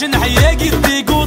عشان حياك الديقو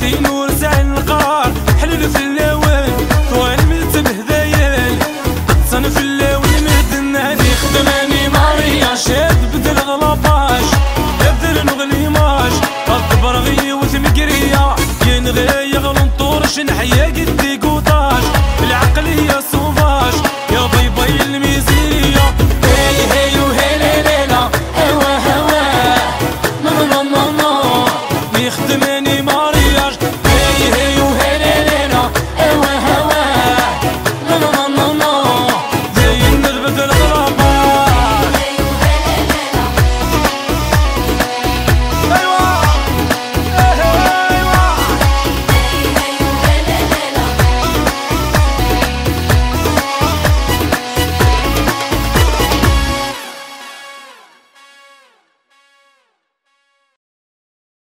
في نور زع الغار. حلل في اللوان طوال ملت بهداياي قطن في اللوان مدناني خدماني ماريا شاد بدل غلطاش بدل نغلي ماش. الطبر غي وثمقرية ينغي يغلن طورش نحيا قدي قوطاش. بالعقل هي صوفاش يا باي باي الميزية. هاي هاي وهاي ليلة هوا هوا. نو نو نو نو يخدماني ماريا